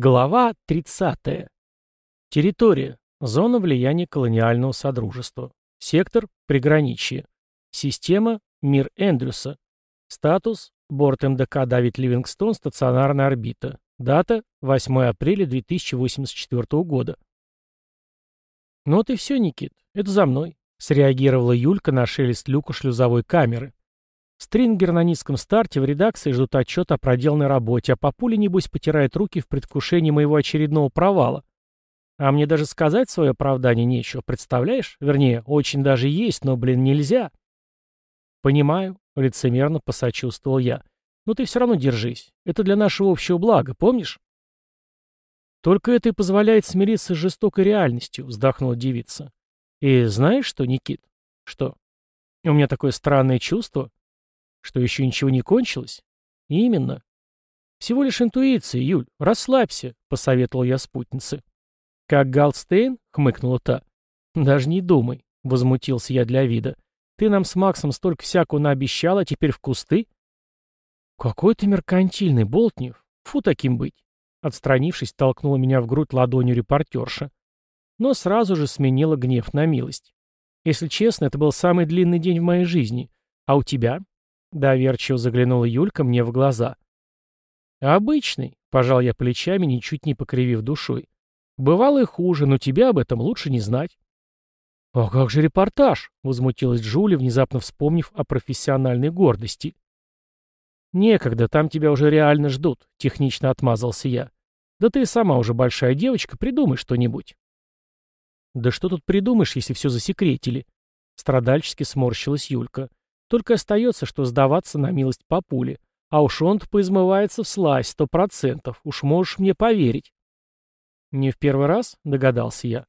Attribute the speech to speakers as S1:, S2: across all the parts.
S1: Глава 30. Территория. Зона влияния колониального содружества. Сектор. Приграничье. Система. Мир Эндрюса. Статус. Борт МДК Давид Ливингстон. Стационарная орбита. Дата. 8 апреля 2084 года. Ну вот и все, Никит. Это за мной. Среагировала Юлька на шелест люка шлюзовой камеры. Стрингер на низком старте в редакции ждут отчет о проделанной работе, а папуля, небось, потирает руки в предвкушении моего очередного провала. А мне даже сказать свое оправдание нечего, представляешь? Вернее, очень даже есть, но, блин, нельзя. Понимаю, лицемерно посочувствовал я. Но ты все равно держись. Это для нашего общего блага, помнишь? Только это и позволяет смириться с жестокой реальностью, вздохнула девица. И знаешь что, Никит? Что? У меня такое странное чувство, что еще ничего не кончилось? Именно. Всего лишь интуиция, Юль, расслабься, посоветовал я спутнице. Как Галстейн? хмыкнула та. Даже не думай, возмутился я для вида. Ты нам с Максом столько всякого наобещал, а теперь в кусты? Какой ты меркантильный, Болтнев. Фу таким быть. Отстранившись, толкнула меня в грудь ладонью репортерша. Но сразу же сменила гнев на милость. Если честно, это был самый длинный день в моей жизни. А у тебя? Доверчиво заглянула Юлька мне в глаза. «Обычный», — пожал я плечами, ничуть не покривив душой. «Бывало и хуже, но тебя об этом лучше не знать». «А как же репортаж?» — возмутилась Джули, внезапно вспомнив о профессиональной гордости. «Некогда, там тебя уже реально ждут», — технично отмазался я. «Да ты сама уже большая девочка, придумай что-нибудь». «Да что тут придумаешь, если все засекретили?» Страдальчески сморщилась Юлька. Только остается, что сдаваться на милость папуле. А уж он-то поизмывается в слазь, сто процентов. Уж можешь мне поверить. Не в первый раз, догадался я.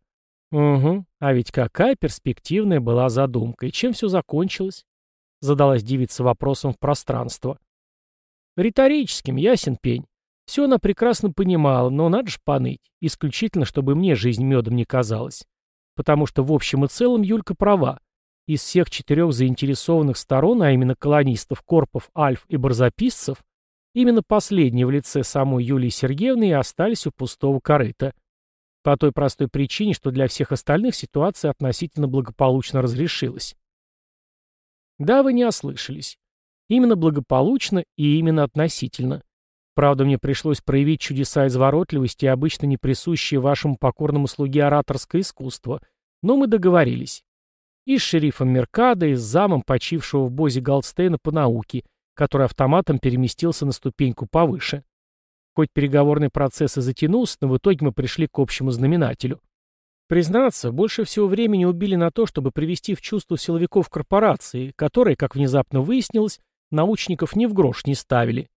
S1: Угу, а ведь какая перспективная была задумка. И чем все закончилось? Задалась девица вопросом в пространство. Риторическим, ясен пень. Все она прекрасно понимала, но надо же поныть. Исключительно, чтобы мне жизнь медом не казалась. Потому что в общем и целом Юлька права. Из всех четырех заинтересованных сторон, а именно колонистов, корпов, альф и барзаписцев, именно последние в лице самой Юлии Сергеевны и остались у пустого корыта. По той простой причине, что для всех остальных ситуация относительно благополучно разрешилась. Да, вы не ослышались. Именно благополучно и именно относительно. Правда, мне пришлось проявить чудеса изворотливости обычно не присущие вашему покорному слуге ораторское искусство, но мы договорились. И с шерифом Меркадо, и с замом почившего в Бозе Галдстейна по науке, который автоматом переместился на ступеньку повыше. Хоть переговорный процесс и затянулся, но в итоге мы пришли к общему знаменателю. Признаться, больше всего времени убили на то, чтобы привести в чувство силовиков корпорации, которые, как внезапно выяснилось, научников ни в грош не ставили.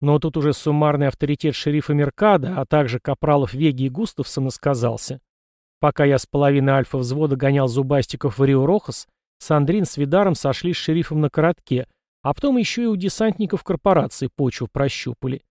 S1: Но тут уже суммарный авторитет шерифа Меркада, а также капралов Веги и Густавсона сказался. Пока я с половины альфа-взвода гонял зубастиков в Рио-Рохас, Сандрин с Видаром сошли с шерифом на коротке, а потом еще и у десантников корпорации почву прощупали.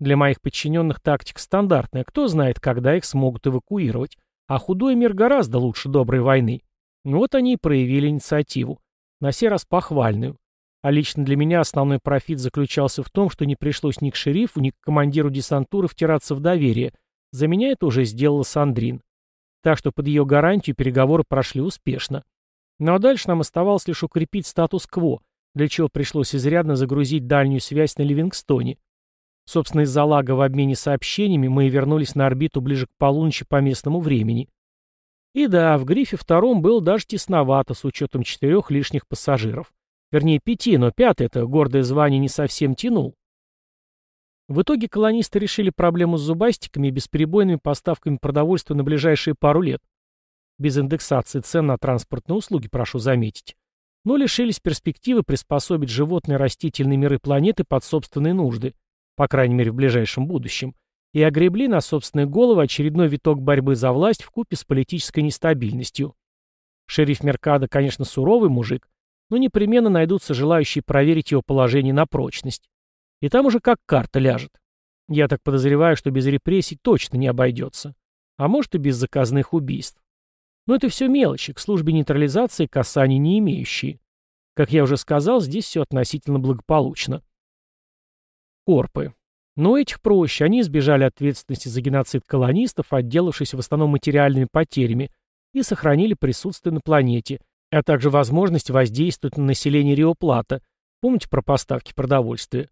S1: Для моих подчиненных тактика стандартная, кто знает, когда их смогут эвакуировать, а худой мир гораздо лучше доброй войны. Вот они и проявили инициативу. На сей раз похвальную. А лично для меня основной профит заключался в том, что не пришлось ни к шерифу, ни к командиру десантуры втираться в доверие. За меня это уже сделала Сандрин. Так что под ее гарантию переговоры прошли успешно. Ну а дальше нам оставалось лишь укрепить статус-кво, для чего пришлось изрядно загрузить дальнюю связь на Ливингстоне. Собственно, из-за лага в обмене сообщениями мы и вернулись на орбиту ближе к полуночи по местному времени. И да, в грифе втором был даже тесновато с учетом четырех лишних пассажиров. Вернее, пяти, но пятый это гордое звание не совсем тянул. В итоге колонисты решили проблему с зубастиками и бесперебойными поставками продовольствия на ближайшие пару лет. Без индексации цен на транспортные услуги, прошу заметить. Но лишились перспективы приспособить животные растительные миры планеты под собственные нужды, по крайней мере в ближайшем будущем, и огребли на собственные головы очередной виток борьбы за власть в купе с политической нестабильностью. Шериф Меркадо, конечно, суровый мужик, но непременно найдутся желающие проверить его положение на прочность. И там уже как карта ляжет. Я так подозреваю, что без репрессий точно не обойдется. А может и без заказных убийств. Но это все мелочи, к службе нейтрализации касаний не имеющие. Как я уже сказал, здесь все относительно благополучно. Корпы. Но этих проще, они избежали ответственности за геноцид колонистов, отделавшись в основном материальными потерями, и сохранили присутствие на планете, а также возможность воздействовать на население Рио-Плата, помните про поставки продовольствия.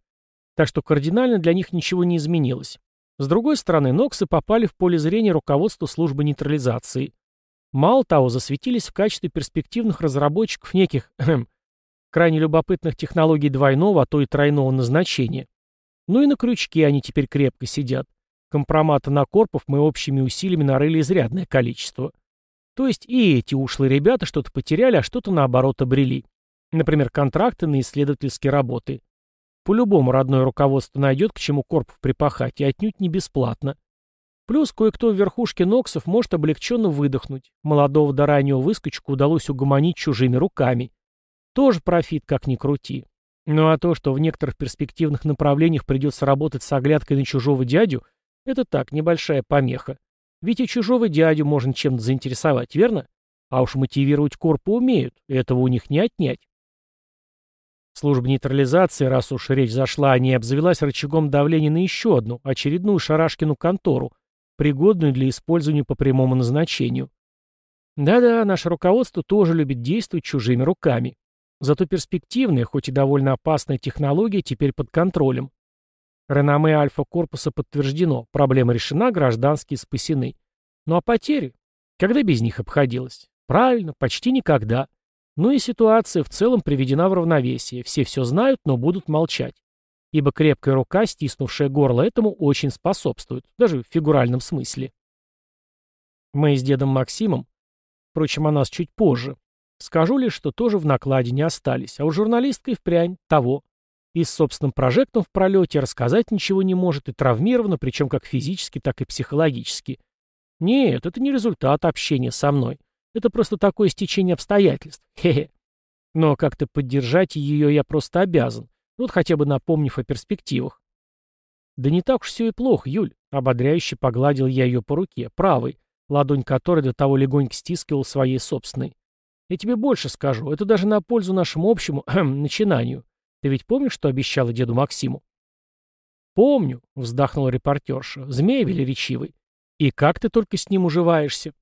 S1: Так что кардинально для них ничего не изменилось. С другой стороны, Ноксы попали в поле зрения руководства службы нейтрализации. Мало того, засветились в качестве перспективных разработчиков неких, крайне любопытных технологий двойного, а то и тройного назначения. Ну и на крючке они теперь крепко сидят. Компромата на корпов мы общими усилиями нарыли изрядное количество. То есть и эти ушлые ребята что-то потеряли, а что-то наоборот обрели. Например, контракты на исследовательские работы. По-любому родное руководство найдет, к чему корпов припахать, и отнюдь не бесплатно. Плюс кое-кто в верхушке Ноксов может облегченно выдохнуть. Молодого до раннего выскочку удалось угомонить чужими руками. Тоже профит, как ни крути. Ну а то, что в некоторых перспективных направлениях придется работать с оглядкой на чужого дядю, это так, небольшая помеха. Ведь и чужого дядю можно чем-то заинтересовать, верно? А уж мотивировать корпу умеют, этого у них не отнять. Служба нейтрализации, раз уж речь зашла о ней, обзавелась рычагом давления на еще одну, очередную Шарашкину контору, пригодную для использования по прямому назначению. Да-да, наше руководство тоже любит действовать чужими руками. Зато перспективная, хоть и довольно опасная технология теперь под контролем. Реноме Альфа-корпуса подтверждено, проблема решена, гражданские спасены. Ну а потери? Когда без них обходилось? Правильно, почти никогда. Ну и ситуация в целом приведена в равновесие. Все все знают, но будут молчать. Ибо крепкая рука, стиснувшая горло этому, очень способствует, даже в фигуральном смысле. Мы с дедом Максимом, впрочем, о нас чуть позже, Скажу лишь, что тоже в накладе не остались, а у журналистка впрямь того. И с собственным прожектом в пролете рассказать ничего не может и травмирована, причем как физически, так и психологически. Нет, это не результат общения со мной. Это просто такое стечение обстоятельств. Хе-хе. Но как-то поддержать ее я просто обязан, вот хотя бы напомнив о перспективах. Да не так уж все и плохо, Юль. Ободряюще погладил я ее по руке, правой, ладонь которой до того легонько стискивал своей собственной. Я тебе больше скажу, это даже на пользу нашему общему начинанию. Ты ведь помнишь, что обещала деду Максиму? Помню, вздохнула репортерша, змей велеречивый. И как ты только с ним уживаешься?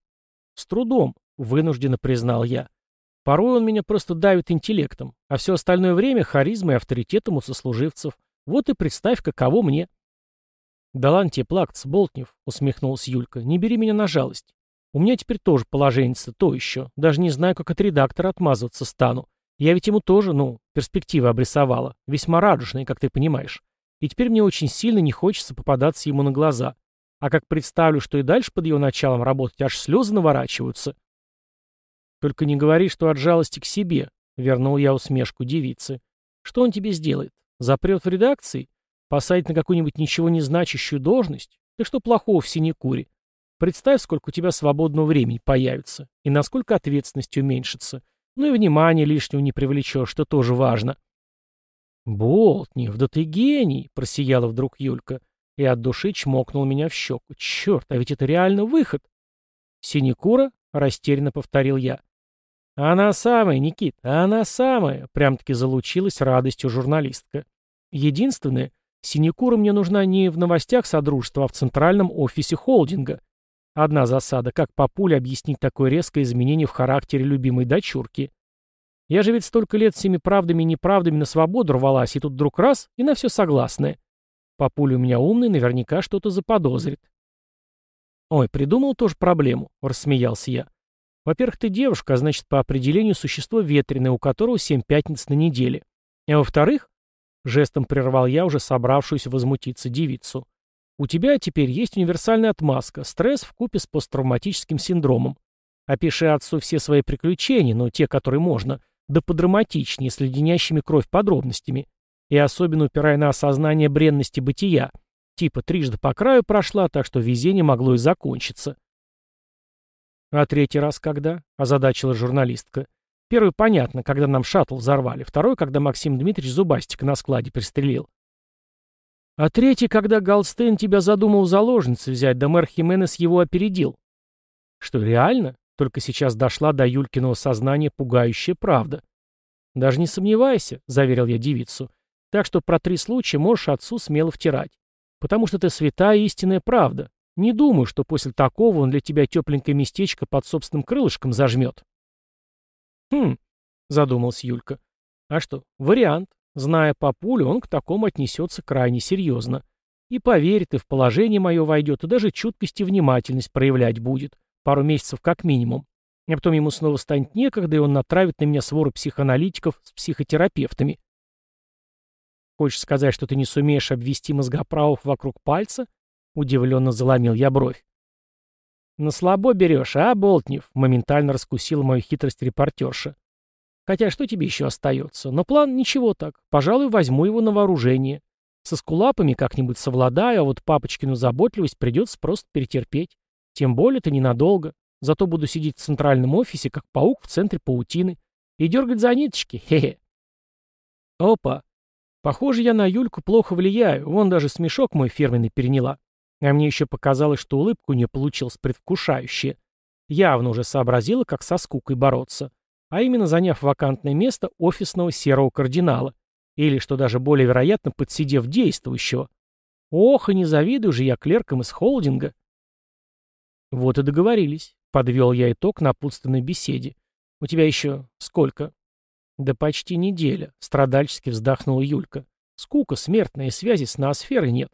S1: С трудом, вынужденно признал я. Порой он меня просто давит интеллектом, а все остальное время харизмой и авторитетом у сослуживцев. Вот и представь, каково мне. «Да ладно тебе плакаться, Болтнев», — усмехнулась Юлька, — «не бери меня на жалость. У меня теперь тоже положение то еще. Даже не знаю, как от редактора отмазываться стану. Я ведь ему тоже, ну, перспективы обрисовала. Весьма радужные, как ты понимаешь. И теперь мне очень сильно не хочется попадаться ему на глаза. А как представлю, что и дальше под его началом работать, аж слезы наворачиваются. Только не говори, что от жалости к себе, вернул я усмешку девицы. Что он тебе сделает? Запрет в редакции? Посадит на какую-нибудь ничего не значащую должность? Ты что плохого в синекуре? Представь, сколько у тебя свободного времени появится, и насколько ответственность уменьшится. Ну и внимание лишнего не привлечешь, что тоже важно. «Болтнев, да ты гений!» — просияла вдруг Юлька и от души чмокнул меня в щеку. «Черт, а ведь это реально выход!» «Синекура?» — растерянно повторил я. «Она самая, Никит, она самая!» — прям-таки залучилась радостью журналистка. «Единственное, синекура мне нужна не в новостях Содружества, а в центральном офисе холдинга. Одна засада, как папуле объяснить такое резкое изменение в характере любимой дочурки. Я же ведь столько лет всеми правдами и неправдами на свободу рвалась, и тут вдруг раз, и на все согласная. Папуля у меня умный, наверняка что-то заподозрит. «Ой, придумал тоже проблему», — рассмеялся я. «Во-первых, ты девушка, а значит, по определению существо ветреное, у которого семь пятниц на неделе. А во-вторых, жестом прервал я уже собравшуюся возмутиться девицу, у тебя теперь есть универсальная отмазка, стресс в купе с посттравматическим синдромом. Опиши отцу все свои приключения, но те, которые можно, да подраматичнее, с леденящими кровь подробностями. И особенно упирая на осознание бренности бытия. Типа трижды по краю прошла, так что везение могло и закончиться. «А третий раз когда?» – озадачила журналистка. «Первый, понятно, когда нам шаттл взорвали. Второй, когда Максим Дмитриевич зубастика на складе пристрелил. А третий, когда Галстейн тебя задумал заложницы взять, да мэр Хименес его опередил. Что, реально? Только сейчас дошла до Юлькиного сознания пугающая правда. Даже не сомневайся, заверил я девицу. Так что про три случая можешь отцу смело втирать. Потому что это святая истинная правда. Не думаю, что после такого он для тебя тепленькое местечко под собственным крылышком зажмет. Хм, задумался Юлька. А что, вариант. Зная папулю, он к такому отнесется крайне серьезно. И поверит, и в положение мое войдет, и даже чуткость и внимательность проявлять будет. Пару месяцев как минимум. А потом ему снова станет некогда, и он натравит на меня свору психоаналитиков с психотерапевтами. Хочешь сказать, что ты не сумеешь обвести мозгоправов вокруг пальца? Удивленно заломил я бровь. «На слабо берешь, а, Болтнев?» — моментально раскусила мою хитрость репортерша. «Хотя что тебе еще остается? Но план ничего так. Пожалуй, возьму его на вооружение. Со скулапами как-нибудь совладаю, а вот папочкину заботливость придется просто перетерпеть. Тем более это ненадолго. Зато буду сидеть в центральном офисе, как паук в центре паутины. И дергать за ниточки. Хе-хе. Опа. Похоже, я на Юльку плохо влияю. Вон даже смешок мой фирменный переняла. А мне еще показалось, что улыбка у нее получилась предвкушающая. Явно уже сообразила, как со скукой бороться. А именно заняв вакантное место офисного серого кардинала. Или, что даже более вероятно, подсидев действующего. Ох, и не завидую же я клеркам из холдинга. Вот и договорились. Подвел я итог напутственной беседе. У тебя еще сколько? Да почти неделя. Страдальчески вздохнула Юлька. Скука смертная, связи с ноосферой нет.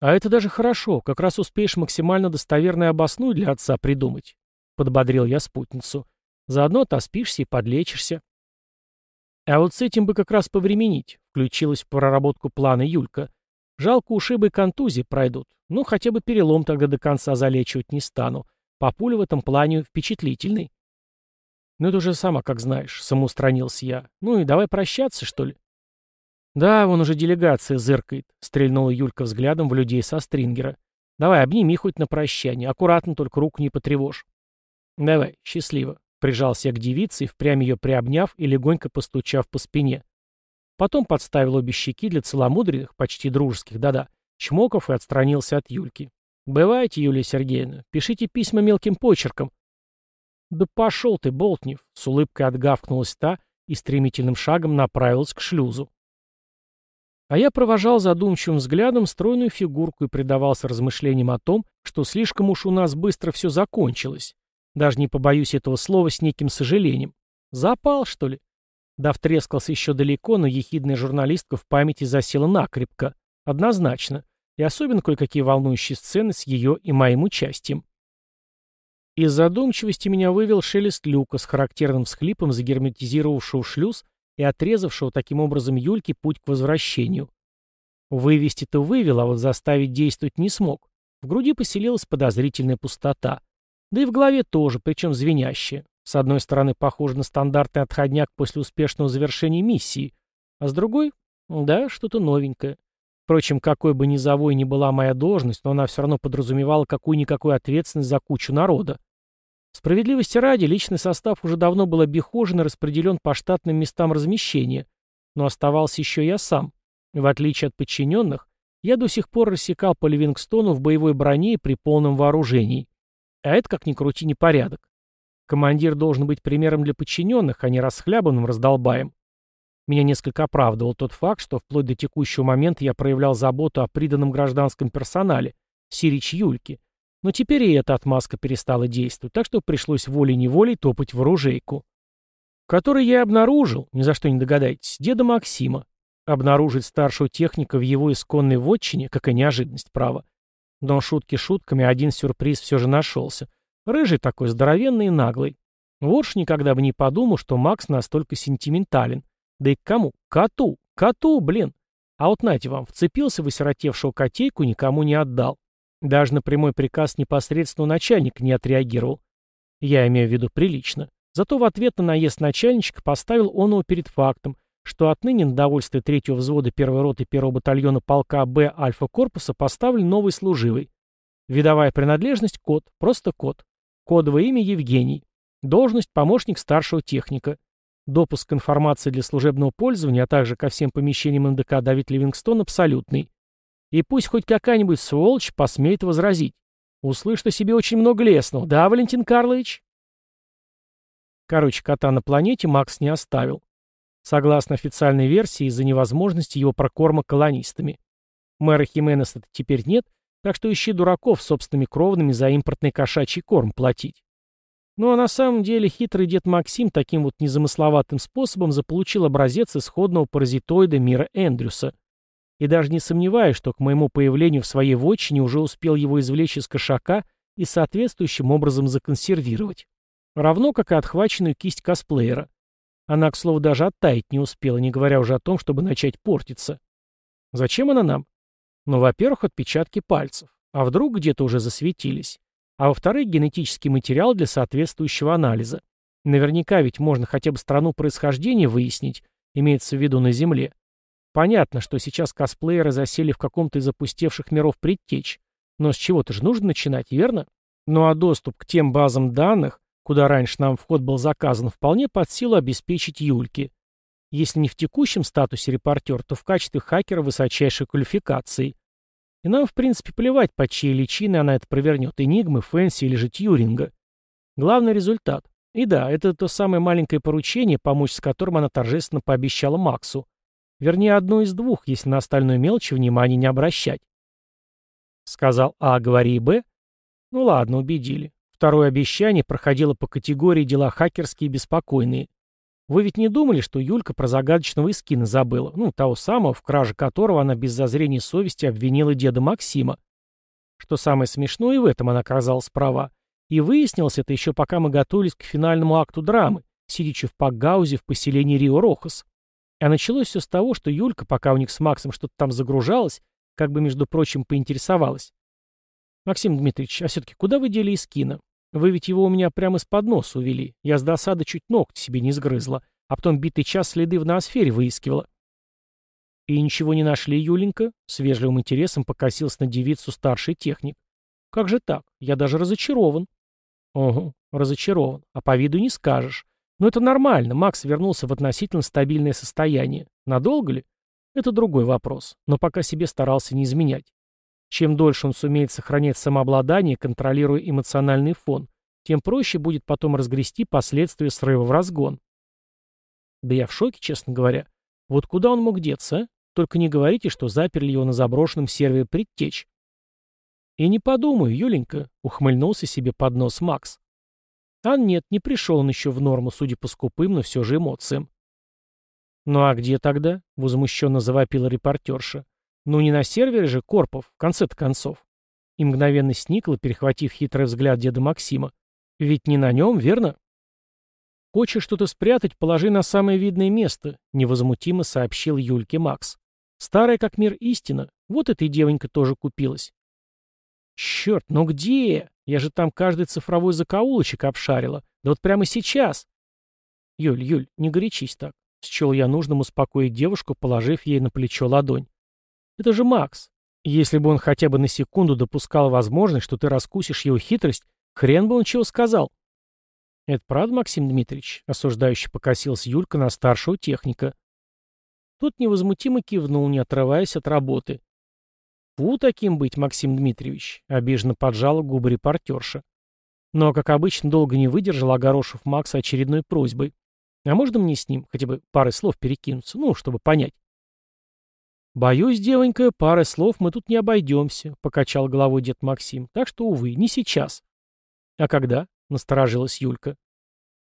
S1: А это даже хорошо, как раз успеешь максимально достоверно обосную для отца придумать. Подбодрил я спутницу. Заодно отоспишься и подлечишься. А вот с этим бы как раз повременить, включилась в проработку плана Юлька. Жалко, ушибы и контузии пройдут. Ну, хотя бы перелом тогда до конца залечивать не стану. Папуля в этом плане впечатлительный. Ну, это уже сама как знаешь, самоустранился я. Ну и давай прощаться, что ли? «Да, вон уже делегация зыркает», — стрельнула Юлька взглядом в людей со стрингера. «Давай, обними хоть на прощание. Аккуратно, только руку не потревожь». «Давай, счастливо», — прижался к девице, впрямь ее приобняв и легонько постучав по спине. Потом подставил обе щеки для целомудренных, почти дружеских, да-да, чмоков и отстранился от Юльки. «Бывайте, Юлия Сергеевна, пишите письма мелким почерком». «Да пошел ты, Болтнев!» — с улыбкой отгавкнулась та и стремительным шагом направилась к шлюзу. А я провожал задумчивым взглядом стройную фигурку и предавался размышлениям о том, что слишком уж у нас быстро все закончилось. Даже не побоюсь этого слова с неким сожалением. Запал, что ли? Да втрескался еще далеко, но ехидная журналистка в памяти засела накрепко. Однозначно. И особенно кое-какие волнующие сцены с ее и моим участием. Из задумчивости меня вывел шелест люка с характерным всхлипом, загерметизировавшего шлюз и отрезавшего таким образом Юльке путь к возвращению. Вывести-то вывел, а вот заставить действовать не смог. В груди поселилась подозрительная пустота. Да и в голове тоже, причем звенящая. С одной стороны, похоже на стандартный отходняк после успешного завершения миссии, а с другой — да, что-то новенькое. Впрочем, какой бы низовой ни была моя должность, но она все равно подразумевала какую-никакую ответственность за кучу народа. Справедливости ради, личный состав уже давно был обихожен и распределен по штатным местам размещения, но оставался еще я сам. В отличие от подчиненных, я до сих пор рассекал по Ливингстону в боевой броне и при полном вооружении. А это, как ни крути, непорядок. Командир должен быть примером для подчиненных, а не расхлябанным раздолбаем. Меня несколько оправдывал тот факт, что вплоть до текущего момента я проявлял заботу о приданном гражданском персонале, Сирич Юльке, но теперь и эта отмазка перестала действовать, так что пришлось волей-неволей топать в оружейку. Который я обнаружил, ни за что не догадаетесь, деда Максима. Обнаружить старшего техника в его исконной вотчине, какая неожиданность, право. Но шутки шутками, один сюрприз все же нашелся. Рыжий такой, здоровенный и наглый. Вот ж никогда бы не подумал, что Макс настолько сентиментален. Да и к кому? Коту! Коту, блин! А вот нате вам, вцепился в осиротевшего котейку никому не отдал. Даже на прямой приказ непосредственного начальника не отреагировал. Я имею в виду прилично. Зато в ответ на наезд начальничка поставил он его перед фактом, что отныне на довольствие третьего взвода первой роты первого батальона полка Б Альфа-корпуса поставлен новый служивый. Видовая принадлежность – код, просто код. Кодовое имя – Евгений. Должность – помощник старшего техника. Допуск информации для служебного пользования, а также ко всем помещениям МДК Давид Ливингстон абсолютный. И пусть хоть какая-нибудь сволочь посмеет возразить. Услышь о себе очень много лесного, да, Валентин Карлович? Короче, кота на планете Макс не оставил. Согласно официальной версии, из-за невозможности его прокорма колонистами. Мэра Хименеса теперь нет, так что ищи дураков собственными кровными за импортный кошачий корм платить. Ну а на самом деле хитрый дед Максим таким вот незамысловатым способом заполучил образец исходного паразитоида мира Эндрюса. И даже не сомневаюсь, что к моему появлению в своей вотчине уже успел его извлечь из кошака и соответствующим образом законсервировать. Равно как и отхваченную кисть косплеера. Она, к слову, даже оттаять не успела, не говоря уже о том, чтобы начать портиться. Зачем она нам? Ну, во-первых, отпечатки пальцев. А вдруг где-то уже засветились? А во-вторых, генетический материал для соответствующего анализа. Наверняка ведь можно хотя бы страну происхождения выяснить, имеется в виду на Земле. Понятно, что сейчас косплееры засели в каком-то из опустевших миров предтеч. Но с чего-то же нужно начинать, верно? Ну а доступ к тем базам данных, куда раньше нам вход был заказан, вполне под силу обеспечить Юльке. Если не в текущем статусе репортер, то в качестве хакера высочайшей квалификации. И нам, в принципе, плевать, под чьей личиной она это провернет, Энигмы, Фэнси или же Тьюринга. Главный результат. И да, это то самое маленькое поручение, помочь с которым она торжественно пообещала Максу. Вернее, одно из двух, если на остальную мелочь внимания не обращать. Сказал А, говори Б. Ну ладно, убедили. Второе обещание проходило по категории дела хакерские и беспокойные. Вы ведь не думали, что Юлька про загадочного Искина забыла, ну, того самого, в краже которого она без зазрения совести обвинила деда Максима? Что самое смешное, и в этом она оказалась права. И выяснилось это еще пока мы готовились к финальному акту драмы, сидячи в Пакгаузе в поселении Рио-Рохас. А началось все с того, что Юлька, пока у них с Максом что-то там загружалось, как бы, между прочим, поинтересовалась. «Максим Дмитриевич, а все-таки куда вы дели Искина? Вы ведь его у меня прямо из-под носа увели. Я с досады чуть ногти себе не сгрызла, а потом битый час следы в ноосфере выискивала». «И ничего не нашли, Юленька?» С вежливым интересом покосился на девицу старший техник. «Как же так? Я даже разочарован». «Ого, разочарован. А по виду не скажешь. Но это нормально. Макс вернулся в относительно стабильное состояние. Надолго ли? Это другой вопрос. Но пока себе старался не изменять. Чем дольше он сумеет сохранять самообладание, контролируя эмоциональный фон, тем проще будет потом разгрести последствия срыва в разгон. Да я в шоке, честно говоря. Вот куда он мог деться, а? Только не говорите, что заперли его на заброшенном сервере предтеч. И не подумаю, Юленька, ухмыльнулся себе под нос Макс. А нет, не пришел он еще в норму, судя по скупым, но все же эмоциям. «Ну а где тогда?» — возмущенно завопила репортерша. Ну не на сервере же Корпов, в конце-то концов. И мгновенно сникла, перехватив хитрый взгляд деда Максима. Ведь не на нем, верно? Хочешь что-то спрятать, положи на самое видное место, невозмутимо сообщил Юльке Макс. Старая как мир истина. Вот эта девонька тоже купилась. Черт, ну где? Я же там каждый цифровой закоулочек обшарила. Да вот прямо сейчас. Юль, Юль, не горячись так. Счел я нужным успокоить девушку, положив ей на плечо ладонь. Это же Макс. Если бы он хотя бы на секунду допускал возможность, что ты раскусишь его хитрость, хрен бы он чего сказал. Это правда, Максим Дмитриевич? Осуждающе покосился Юлька на старшего техника. Тот невозмутимо кивнул, не отрываясь от работы. «Фу таким быть, Максим Дмитриевич!» — обиженно поджала губы репортерша. Но, как обычно, долго не выдержал, огорошив Макса очередной просьбой. «А можно мне с ним хотя бы парой слов перекинуться, ну, чтобы понять?» «Боюсь, девонька, пары слов мы тут не обойдемся», — покачал головой дед Максим. «Так что, увы, не сейчас». «А когда?» — насторожилась Юлька.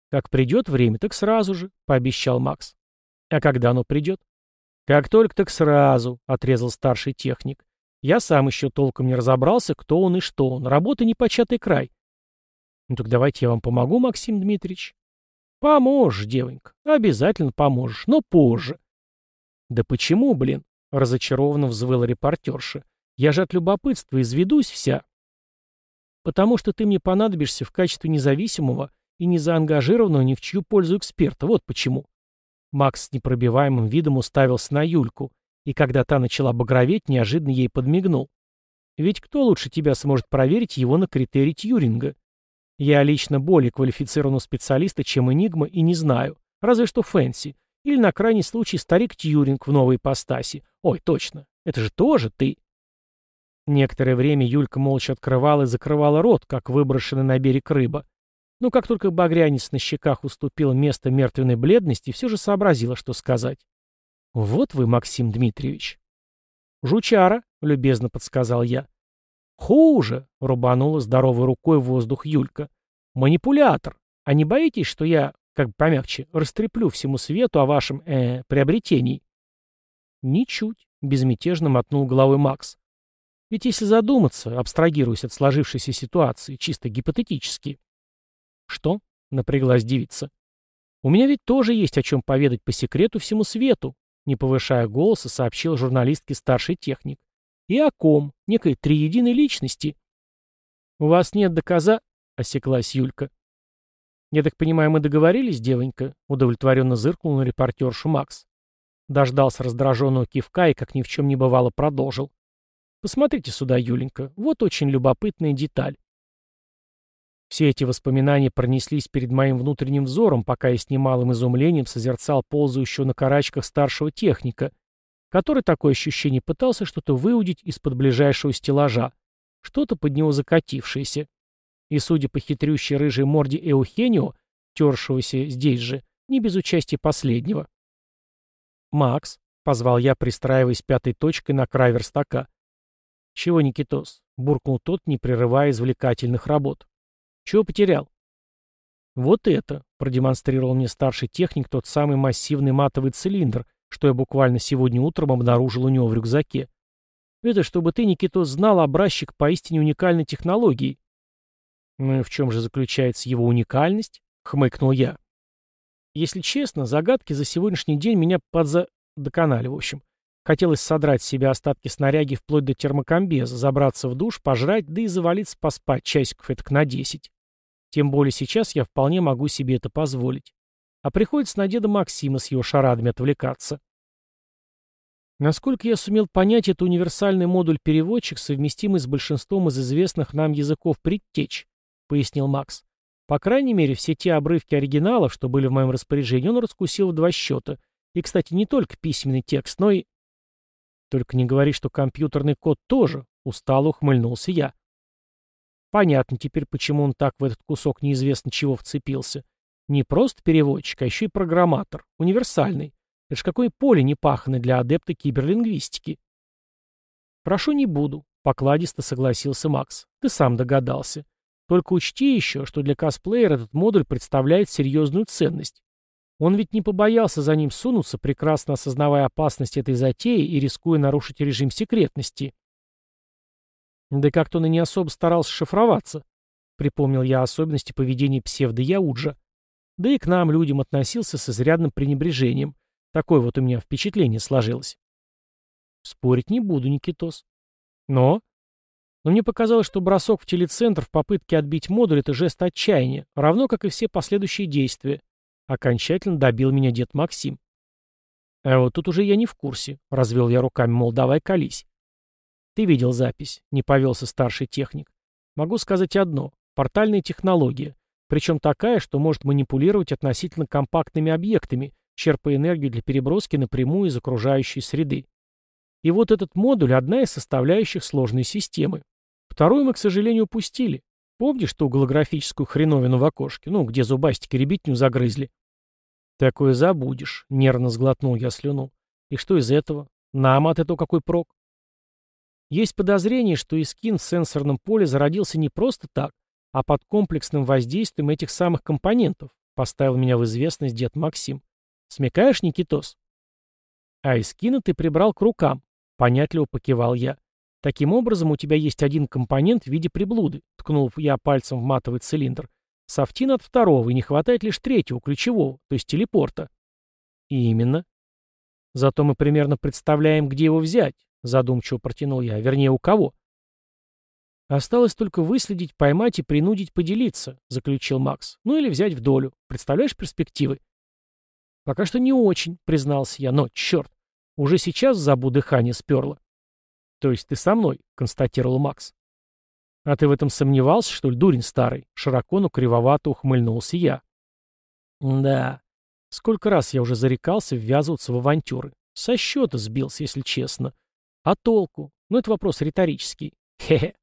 S1: «Как придет время, так сразу же», — пообещал Макс. «А когда оно придет?» «Как только, так сразу», — отрезал старший техник. «Я сам еще толком не разобрался, кто он и что он. Работа непочатый край». «Ну так давайте я вам помогу, Максим Дмитриевич». «Поможешь, девонька. Обязательно поможешь, но позже». «Да почему, блин?» — разочарованно взвыла репортерша. «Я же от любопытства изведусь вся». «Потому что ты мне понадобишься в качестве независимого и незаангажированного ни в чью пользу эксперта. Вот почему». Макс с непробиваемым видом уставился на Юльку, и когда та начала багроветь, неожиданно ей подмигнул. «Ведь кто лучше тебя сможет проверить его на критерий Тьюринга? Я лично более квалифицированного специалиста, чем Энигма, и не знаю. Разве что Фэнси. Или на крайний случай старик Тьюринг в новой ипостаси. Ой, точно, это же тоже ты. Некоторое время Юлька молча открывала и закрывала рот, как выброшенная на берег рыба. Но как только багрянец на щеках уступил место мертвенной бледности, все же сообразила, что сказать. «Вот вы, Максим Дмитриевич». «Жучара», — любезно подсказал я. «Хуже», — рубанула здоровой рукой в воздух Юлька. «Манипулятор. А не боитесь, что я, как бы помягче, растреплю всему свету о вашем, э, приобретении?» «Ничуть», — безмятежно мотнул головой Макс. «Ведь если задуматься, абстрагируясь от сложившейся ситуации, чисто гипотетически...» «Что?» — напряглась девица. «У меня ведь тоже есть о чем поведать по секрету всему свету», не повышая голоса, сообщил журналистке старший техник. «И о ком? Некой триединой личности». «У вас нет доказа...» — осеклась Юлька. «Я так понимаю, мы договорились, девонька?» — удовлетворенно зыркнул на репортершу Макс. Дождался раздраженного кивка и, как ни в чем не бывало, продолжил. «Посмотрите сюда, Юленька, вот очень любопытная деталь. Все эти воспоминания пронеслись перед моим внутренним взором, пока я с немалым изумлением созерцал ползающего на карачках старшего техника, который такое ощущение пытался что-то выудить из-под ближайшего стеллажа, что-то под него закатившееся. И, судя по хитрющей рыжей морде Эухенио, тершегося здесь же, не без участия последнего. «Макс», — позвал я, пристраиваясь пятой точкой на край верстака. «Чего, Никитос?» — буркнул тот, не прерывая извлекательных работ. Чего потерял? Вот это, продемонстрировал мне старший техник тот самый массивный матовый цилиндр, что я буквально сегодня утром обнаружил у него в рюкзаке. Это чтобы ты, Никитос, знал образчик поистине уникальной технологии. Ну и в чем же заключается его уникальность? Хмыкнул я. Если честно, загадки за сегодняшний день меня подза... доконали, в общем. Хотелось содрать с себя остатки снаряги вплоть до термокомбеза, забраться в душ, пожрать, да и завалиться поспать часиков этак на десять. Тем более сейчас я вполне могу себе это позволить. А приходится на деда Максима с его шарадами отвлекаться. Насколько я сумел понять, это универсальный модуль-переводчик, совместимый с большинством из известных нам языков предтеч, пояснил Макс. По крайней мере, все те обрывки оригиналов, что были в моем распоряжении, он раскусил в два счета. И, кстати, не только письменный текст, но и только не говори, что компьютерный код тоже, устало ухмыльнулся я. Понятно теперь, почему он так в этот кусок неизвестно чего вцепился. Не просто переводчик, а еще и программатор. Универсальный. Это ж какое поле непаханное для адепта киберлингвистики. Прошу, не буду, покладисто согласился Макс. Ты сам догадался. Только учти еще, что для косплеера этот модуль представляет серьезную ценность. Он ведь не побоялся за ним сунуться, прекрасно осознавая опасность этой затеи и рискуя нарушить режим секретности. Да как-то он и не особо старался шифроваться. Припомнил я особенности поведения псевдо-Яуджа. Да и к нам, людям, относился с изрядным пренебрежением. Такое вот у меня впечатление сложилось. Спорить не буду, Никитос. Но... Но мне показалось, что бросок в телецентр в попытке отбить модуль — это жест отчаяния, равно как и все последующие действия. Окончательно добил меня дед Максим. А вот тут уже я не в курсе. Развел я руками, мол, давай колись. Ты видел запись, не повелся старший техник. Могу сказать одно. Портальная технология. Причем такая, что может манипулировать относительно компактными объектами, черпая энергию для переброски напрямую из окружающей среды. И вот этот модуль – одна из составляющих сложной системы. Вторую мы, к сожалению, упустили. Помнишь ту голографическую хреновину в окошке, ну, где зубастики ребятню загрызли? «Такое забудешь», — нервно сглотнул я слюну. «И что из этого? Нам от этого какой прок?» Есть подозрение, что Искин в сенсорном поле зародился не просто так, а под комплексным воздействием этих самых компонентов, поставил меня в известность дед Максим. Смекаешь, Никитос? А Искина ты прибрал к рукам, понятливо покивал я. Таким образом, у тебя есть один компонент в виде приблуды, ткнул я пальцем в матовый цилиндр, Софтин от второго, и не хватает лишь третьего, ключевого, то есть телепорта. И именно. Зато мы примерно представляем, где его взять, задумчиво протянул я, вернее, у кого. Осталось только выследить, поймать и принудить поделиться, заключил Макс. Ну или взять в долю. Представляешь перспективы? Пока что не очень, признался я, но, черт, уже сейчас забу дыхание сперло. То есть ты со мной, констатировал Макс. «А ты в этом сомневался, что ли, дурень старый?» Широко, но кривовато ухмыльнулся я. «Да. Сколько раз я уже зарекался ввязываться в авантюры. Со счета сбился, если честно. А толку? Ну, это вопрос риторический. Хе-хе.